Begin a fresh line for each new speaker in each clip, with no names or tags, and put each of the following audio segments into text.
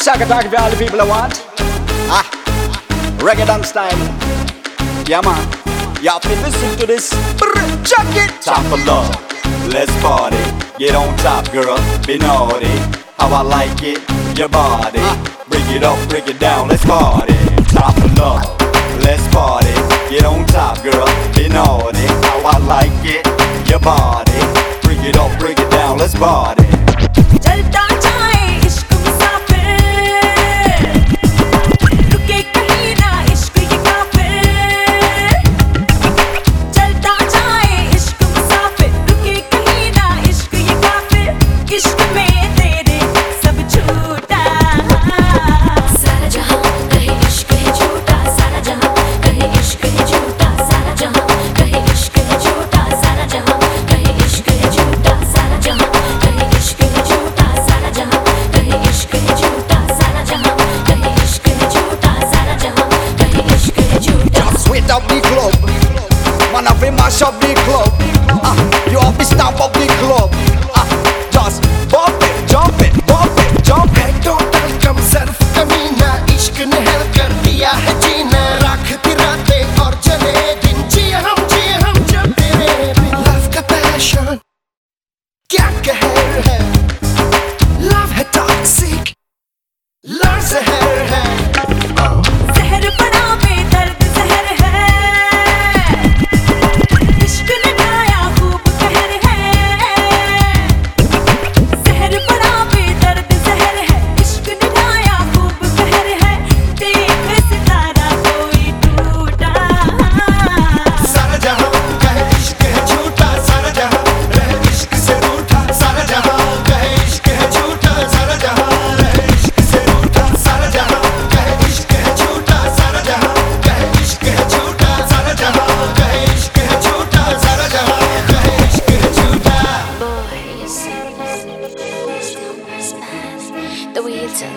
Shaka Talk for all the people I want. Ah, reggae dance style. Yeah, man. Y'all feel listen to this. Brr, Check it.
Time for love, let's party. Get on top, girl, be naughty. How I like it, your body. Break it up, break it down, let's party. Time for love, let's party. Get on top, girl, be naughty. How I like it, your body. Break it up, break it down, let's party.
Club. Man, I mash up the club. Ah, you have to stamp up the club.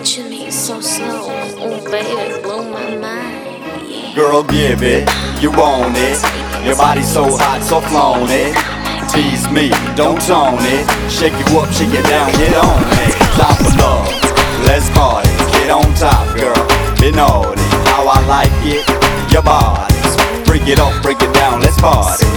Touching me so slow oh baby blow my mind yeah
Girl, give it, you want it. Your body's so hot, so flown it. Tease me, don't tone it. Shake you up, shake it down, get on it. Time for love, let's party. Get on top, girl, be naughty. How I like it, your body. Break it up, break it down, let's party.